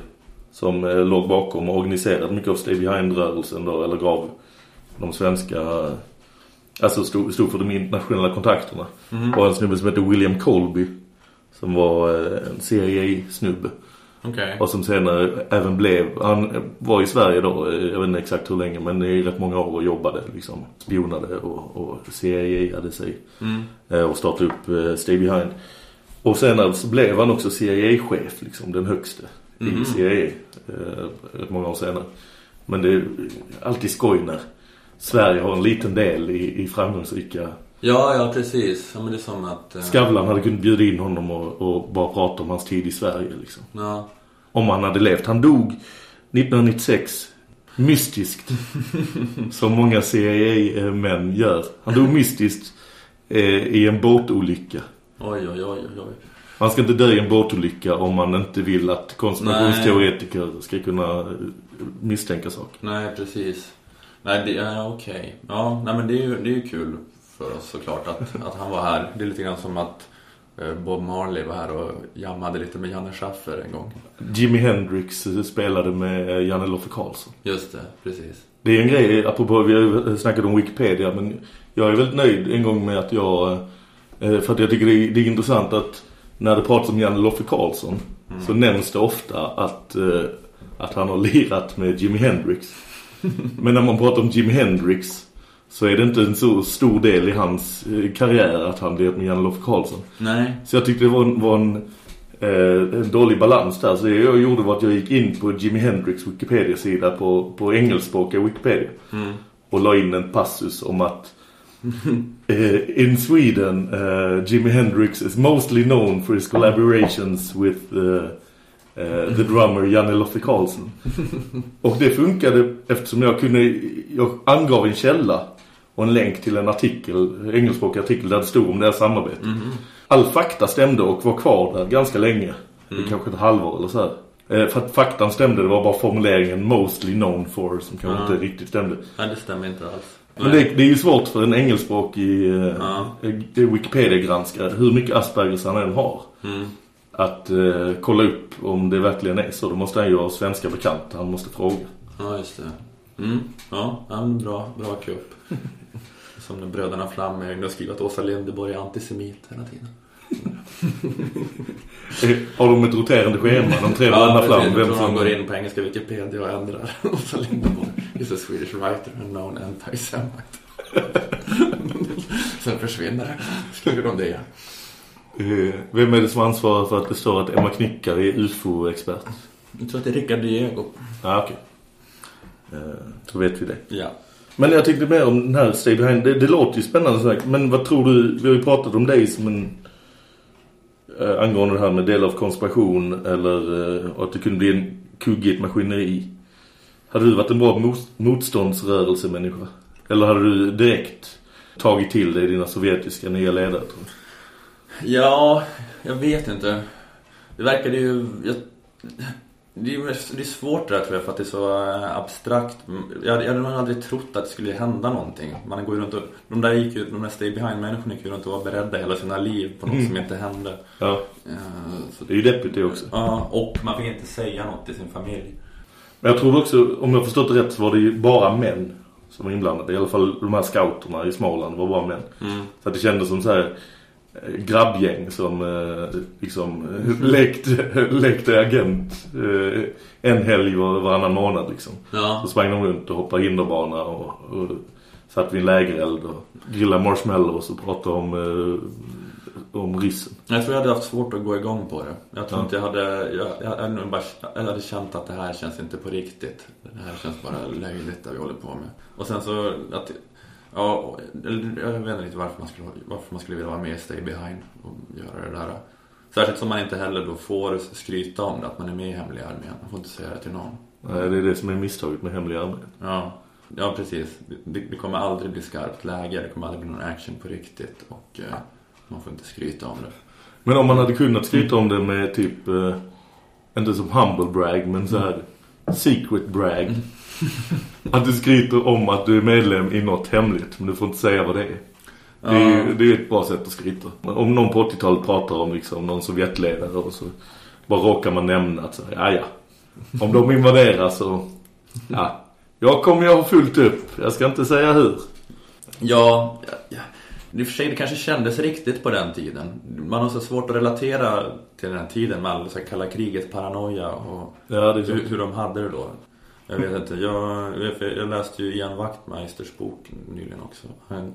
som eh, låg bakom och organiserade mycket av Stay Behind-rörelsen då, eller gav de svenska, alltså stod, stod för de internationella kontakterna. Mhm. Och en snubbe som heter William Colby som var eh, en CIA-snubbe. Okej. Och som senare även blev, han var i Sverige då, eh, jag vet inte exakt hur länge men i rätt många år och jobbade liksom, spionade och, och CIA hade sig Mm. eh, och startade upp eh, Stay Behind. Och senare så blev han också CIA-chef, liksom den högste Mhm. i CIA, eh, rätt många år senare. Men det är alltid skoj när Sverige har en liten del i, i framgångsrika Ja, ja, precis. Ja, men det är som att... eh, Skavlan hade kunnat bjuda in honom och, och bara prata om hans tid i Sverige liksom. Ja. Om han hade levt. Han dog 1996. Mystiskt. som många CIA-män gör. Han dog mystiskt eh, i en båtolycka. Oj, oj, oj, oj. Man ska inte dö i en båtolycka om man inte vill att konspirationsteoretiker ska kunna eh, misstänka saker. Nej, precis. Nej, det är okej. Ja, nej men det är ju det är ju kul för oss såklart att, att han var här. Det är lite grann som att eh, Bob Marley var här och jammade lite med Janne Schaffer en gång. Jimi Hendrix eh, spelade med Janne Loffe Karlsson. Just det, precis. Det är en grej, apropå vi har snackat om Wikipedia, men jag är väldigt nöjd en gång med att jag, för att jag tycker det är, det är intressant att när det pratas om Janne Loffe Karlsson så nämns det ofta att, eh, att han har lirat med Jimi Hendrix. Men när man pratar om Jimi Hendrix så är det inte en så stor del i hans eh, karriär att han lirat med Janne Loffe Karlsson. Nej. Så jag tyckte det var en, var en, eh, en dålig balans där. Så det jag gjorde var att jag gick in på Jimi Hendrix Wikipedia-sida på, på engelskspråkiga Wikipedia. Mm. Och la in en passus om att eh, in Sweden uh, Jimi Hendrix is mostly known for his collaborations with uh, uh, the drummer Janne Loffe Karlsson. Och det funkade eftersom jag kunde jag angav en källa och en länk till en artikel, engelskspråkig artikel där det stod om det här samarbetet. All fakta stämde och var kvar där ganska länge. Är kanske ett halvår eller så här. Eh, För att faktan stämde, det var bara formuleringen mostly known for som kanske Ja. inte riktigt stämde. Nej, det stämmer inte alls. Men det, det är ju svårt för en engelskspråkig eh, Ja. Wikipedia-granskare, hur mycket Aspergers han än har, Mm. att eh, kolla upp om det verkligen är så. Då måste han ju ha svenska bekanta, han måste fråga. Ja, just det. Mm. Ja, men bra, bra kupp. Som när bröderna Flammer har skrivit att Åsa Linderborg är antisemit hela tiden. Har de ett roterande schema, de tre bröderna fram, vem som... går in på engelska Wikipedia och ändrar Åsa Linderborg is a Swedish writer and known anti-semite. Sen försvinner det. Skriver de det. Eh, Vem är det som ansvarar för att det står att Emma Knyckare är UFO-expert? Jag tror att det är Rickard Diego. Ja, ah, okej. Eh, Då vet vi det. Ja. Men jag tyckte mer om den här Stay Behind. Det, det låter ju spännande. Men vad tror du? Vi har ju pratat om dig som en... Eh, angående det här med del av konspiration. Eller eh, att det kunde bli en kuggigt maskineri. Hade du varit en bra mot, motståndsrörelsemänniska? Eller hade du direkt tagit till dig dina sovjetiska nya ledare? Tror jag? Ja, jag vet inte. Det verkade ju... Jag, det, är, det är svårt det där tror jag för att det är så eh, abstrakt. Jag, jag hade nog aldrig trott att det skulle hända någonting. Man går runt och... De där, gick ju, de där stay behind-människorna gick ju runt och var beredda hela sina liv på något Mm. som inte hände. Ja, Eh, så, det är ju deppigt det också. ja, och man fick inte säga något till sin familj. Men jag tror också, om jag förstått det rätt så var det ju bara män som var inblandade. I alla fall de här scouterna i Småland var bara män. Mm. Så att det kändes som så här grabbgäng som eh, liksom eh, lekte, lekte agent eh, en helg var, varannan månad liksom. Ja. Så sprang de runt och hoppade hinderbana och, och satt vid en lägereld och grillade marshmallows och pratade om, eh, om ryssen. Jag tror jag hade haft svårt att gå igång på det. Jag tror Ja. inte jag hade... Jag, jag, hade bara, jag hade känt att det här känns inte på riktigt. Det här känns bara löjligt det vi håller på med. Och sen så... Att, ja, jag vet inte riktigt varför man, skulle, varför man skulle vilja vara med i Stay Behind och göra det där. Särskilt som man inte heller då får skryta om det, att man är med i hemliga armén. Man får inte säga det till någon. Nej, det är det som är misstaget med hemliga armén. Ja, ja precis. Det, det kommer aldrig bli skarpt läge. Det kommer aldrig bli någon action på riktigt. Och eh, man får inte skryta om det. Men om man hade kunnat skryta om det med typ eh, inte som humble brag men så här secret brag. Att du skryter om att du är medlem i något hemligt men du får inte säga vad det är. Det är, ju- det är ett bra sätt att skryta. Om någon på 80-talet pratar om liksom någon Sovjetledare och så bara råkar man nämna att så ja ja. Om de invaderar så ja. Jag kommer ju ha fullt upp. Jag ska inte säga hur. Ja, ja, ja. I och för sig det kanske kändes riktigt på den tiden. Man har så svårt att relatera till den tiden med all så kalla kriget paranoia och Ja, hur, hur de hade det då. Jag vet inte, jag, jag läste ju Ian Wachtmeisters bok nyligen också,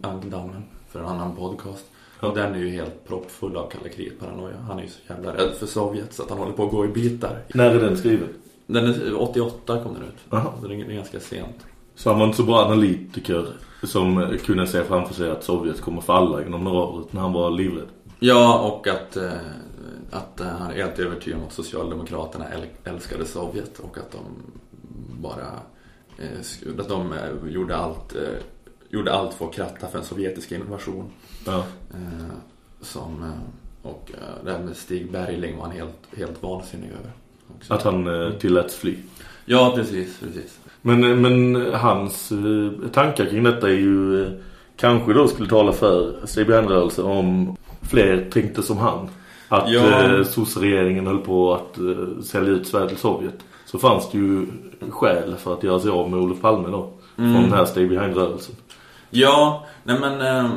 Angdammen, för en annan podcast. Ja. Och den är ju helt proppfull av kalla kriget paranoia. Han är ju så jävla rädd för Sovjet så att han håller på att gå i bitar. När är den skriven? Den är 88 kom den ut. Aha. Så det är ganska sent. Så han var inte så bra analytiker som kunde se framför sig att Sovjet kommer falla inom några år när han var livrädd. Ja, och att, eh, att eh, han är helt övertygad om att Socialdemokraterna äl- älskade Sovjet och att de bara eh, att de eh, gjorde allt, eh, gjorde allt för att kratta för en sovjetisk invasion. Ja. Som, och det här med Stig Bergling var han helt, helt vansinnig över. också. Att han tilläts fly. Ja, precis, precis. Men, men hans tankar kring detta är ju kanske då skulle tala för CBN-rörelsen om fler tänkte som han. Att Ja. eh, sossregeringen höll på att eh, sälja ut Sverige till Sovjet. Så fanns det ju skäl för att göra sig av med Olof Palme då. Från den här Stay Behind-rörelsen. Ja, nej men eh,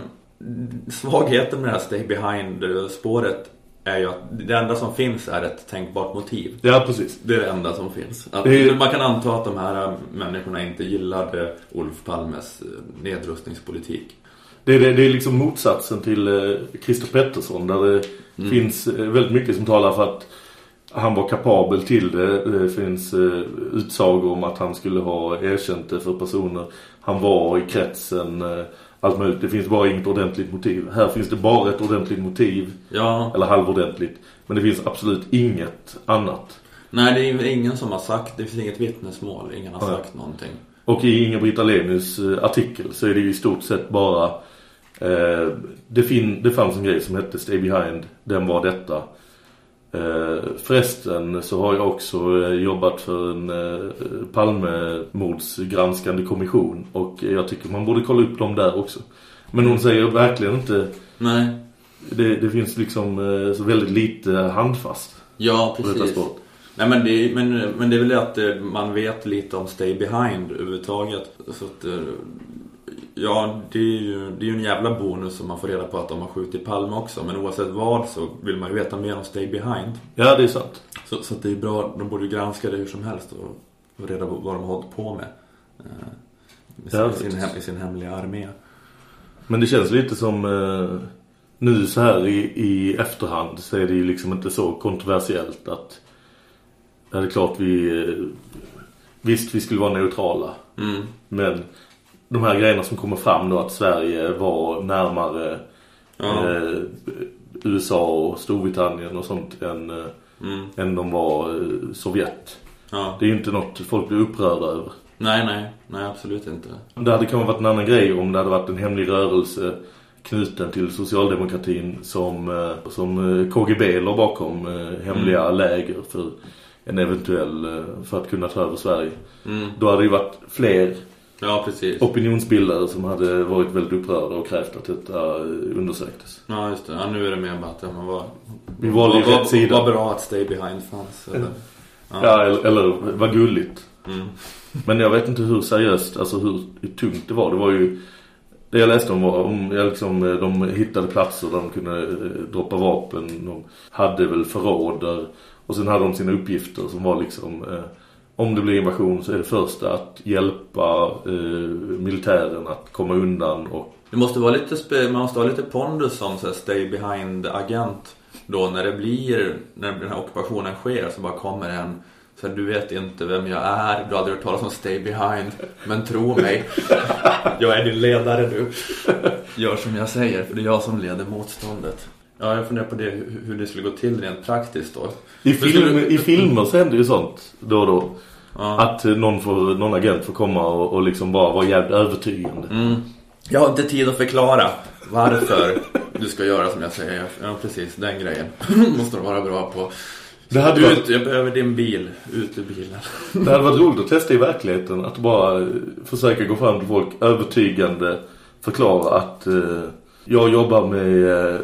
svagheten med det här Stay Behind-spåret är ju att det enda som finns är ett tänkbart motiv. Ja, precis. Det är det enda som finns. Att är- Man kan anta att de här människorna inte gillade Olof Palmes eh, nedrustningspolitik. Det är, det, det är liksom motsatsen till eh, Christer Pettersson där det Mm. finns eh, väldigt mycket som talar för att han var kapabel till det. Det finns eh, utsagor om att han skulle ha erkänt det för personer. Han var i kretsen, eh, allt möjligt. Det finns bara inget ordentligt motiv. Här finns det bara ett ordentligt motiv. Ja, Eller halvordentligt. Men det finns absolut inget annat. nej det är ingen som har sagt, det finns inget vittnesmål, ingen har sagt någonting. Och i Inga-Britt Ahlenius eh, artikel så är det ju i stort sett bara eh, det, fin- det fanns en grej som hette Stay Behind, den var detta. Eh, förresten så har jag också eh, jobbat för en eh, Palmemordsgranskande kommission och jag tycker man borde kolla upp dem där också. Men hon säger verkligen inte, Nej, det, det finns liksom så väldigt lite handfast ja precis. Nej men det, men, men det är väl att man vet lite om Stay Behind överhuvudtaget. Så att, ja, det är ju det är ju en jävla bonus om man får reda på att de har skjutit Palme också. Men oavsett vad så vill man ju veta mer om Stay Behind. Ja, det är sant. Så, så det är bra, de borde ju granska det hur som helst och, och reda på vad de har hållit på med. Eh, i sin, Ja, sin, hem, I sin hemliga armé. Men det känns lite som eh, nu så här i, i efterhand så är det ju liksom inte så kontroversiellt att ja, det är klart vi eh, visst vi skulle vara neutrala Mm. men de här grejerna som kommer fram då att Sverige var närmare Ja. eh, USA och Storbritannien och sånt än, eh, Mm. än de var eh, Sovjet. Ja. Det är ju inte något folk blir upprörda över. Nej, nej, nej absolut inte. Det hade kanske varit en annan grej om det hade varit en hemlig rörelse knuten till socialdemokratin som, eh, som eh, KGB låg bakom hemliga Mm. läger för en eventuell, för att kunna ta över Sverige. Mm. Då hade det ju varit fler Ja, precis. opinionsbildare som hade varit väldigt upprörda och krävt att detta eh, undersöktes. Ja, just det. Ja, nu är det mer bara att ja, man var... Vi valde var, rätt sida. Var bra att Stay Behind fanns. Eller? Ja, eller, eller vad gulligt. Mm. Men jag vet inte hur seriöst, alltså hur, hur tungt det var. Det var ju, det jag läste om var om jag liksom, eh, de hittade platser där de kunde eh, droppa vapen. De hade väl förråd där. Och sen hade de sina uppgifter som var liksom, eh, om det blir invasion så är det första att hjälpa eh, militären att komma undan och Det måste vara lite, man måste ha lite pondus som så här, Stay Behind-agent. Då när det blir, när den här ockupationen sker så bara kommer en så här, du vet inte vem jag är, du har aldrig hört talas om Stay Behind. Men tro mig, jag är din ledare nu. Gör som jag säger, för det är jag som leder motståndet. Ja, jag funderar på det, hur- det skulle gå till rent praktiskt då. i, skulle film, du- i filmer så händer ju sånt då och då. Ja. Att någon, får, någon agent får komma och, och liksom bara vara jävligt övertygande. Mm. Jag har inte tid att förklara varför du ska göra som jag säger. Ja, precis. Den grejen måste du vara bra på. Det hade Ut, varit- jag behöver din bil. Ut ur bilen. Det hade varit roligt att testa i verkligheten. Att bara eh, försöka gå fram till folk övertygande förklara att eh, jag jobbar med eh,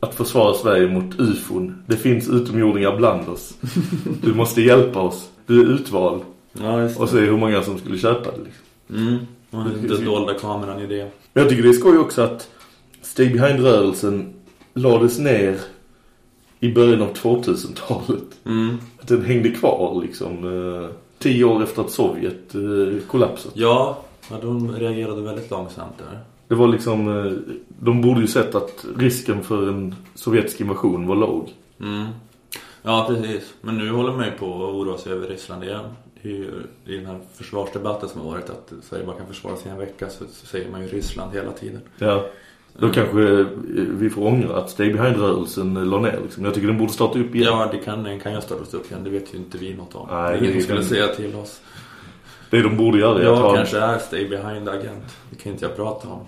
att försvara Sverige mot ufon. Det finns utomjordingar bland oss. Du måste hjälpa oss. Du är utvald. Ja, Och se hur många som skulle köpa det. Liksom. Mm. Och den dolda kameran i det. Men jag tycker det är skoj också att Stay Behind-rörelsen lades ner i början av 2000-talet. Mm. Att den hängde kvar liksom eh, tio år efter att Sovjet eh, kollapsat. Ja, ja, de reagerade väldigt långsamt där. Det var liksom, eh, de borde ju sett att risken för en sovjetisk invasion var låg. Mm. Ja, precis. Men nu håller man ju på att oroa sig över Ryssland igen. Ju i den här försvarsdebatten som har varit att Sverige bara kan försvara sig i en vecka så, säger man ju Ryssland hela tiden. Ja. Då kanske eh, vi får ångra att Stay Behind-rörelsen eh, la ner liksom. Jag tycker den borde starta upp igen. Ja, det kan, den kan ju startas upp igen. Det vet ju inte vi något om. Nej, det är ingen som skulle säga till oss. Det de borde göra att Jag ha... kanske är Stay Behind-agent. Det kan inte jag prata om.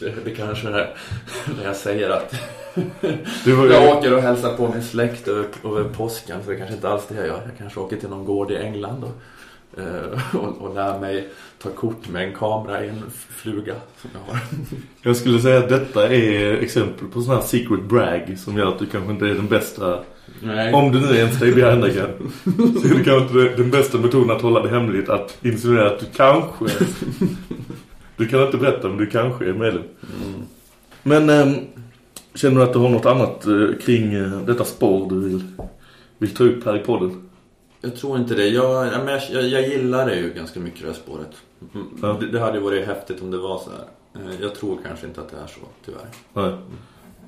Det, det kanske är när jag säger att var, jag åker och hälsar på min släkt över, över påsken. Så det kanske inte alls det jag gör. Jag kanske åker till någon gård i England och, eh, och, och lär mig ta kort med en kamera i en fluga som jag har. Jag skulle säga att detta är exempel på sån här secret brag som gör att du kanske inte är den bästa Nej. Om du nu är en stay behind agent så är det kanske inte den bästa metoden att hålla det hemligt att insinuera att du kanske Du kan inte berätta om du kanske är medlem Mm. Men ehm, Känner du att du har något annat eh, kring eh, detta spår du vill, vill ta upp här i podden? Jag tror inte det. Jag, ja, men jag, jag, jag gillar det ju ganska mycket det här spåret. Mm, Ja. Det, det hade ju varit häftigt om det var så här. Eh, Jag tror kanske inte att det är så, tyvärr. Nej.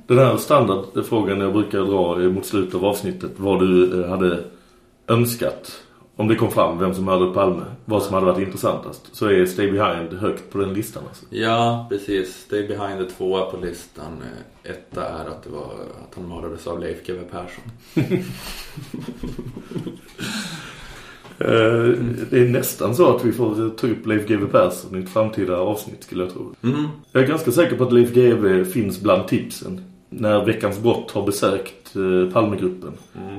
Den här standardfrågan jag brukar dra mot slutet av avsnittet. Vad du hade önskat. Om det kom fram vem som mördade Palme. Vad som hade varit intressantast. Så är Stay Behind högt på den listan alltså. Ja, precis. Stay behind the tvåa på listan. Eh, Etta är att det var att han mördades av Leif GW Persson. Eh, Det är nästan så att vi får ta upp Leif GW Persson i ett framtida avsnitt skulle jag tro. Mm. Jag är ganska säker på att Leif GW finns bland tipsen. När Veckans brott har besökt eh, Palmegruppen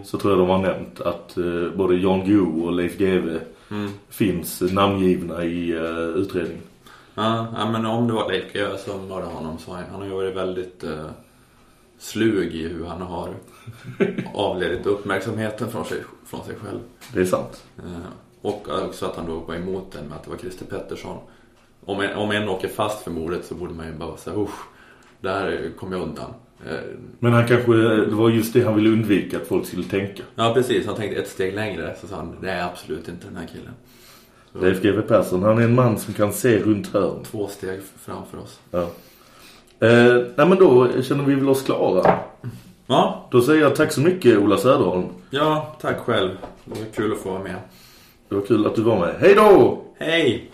så tror jag de har nämnt att eh, både Jan Guillou och Leif GW Mm. finns namngivna i eh, utredningen. Ja, ja, men om det var Leif som mördade honom så han, han har ju varit väldigt eh, slug i hur han har avledit uppmärksamheten från sig, från sig själv. Det är sant. Eh, och också att han då var emot den med att det var Christer Pettersson. Om en, om en åker fast för mordet så borde man ju bara säga usch, där kom jag undan. Eh, Men han kanske, det var just det han ville undvika att folk skulle tänka. Ja, precis. Han tänkte ett steg längre. Så sa han, det är absolut inte den här killen. Så, Leif GW Persson, han är en man som kan se runt hörn. Två steg framför oss. Ja. Eh, nej men då känner vi väl oss klara. Ja, Då säger jag tack så mycket Ola Söderholm. ja tack själv. Det var kul att få vara med. Det var kul att du var med. Hej då! Hej!